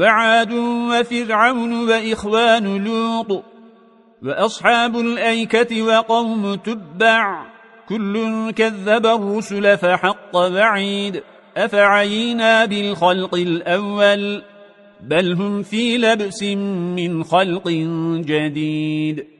وعاد وفرعون وإخوان لوط وأصحاب الأيكة وقوم تبع كل كذب الرسل فحق بعيد أفعينا بالخلق الأول بل هم في لبس من خلق جديد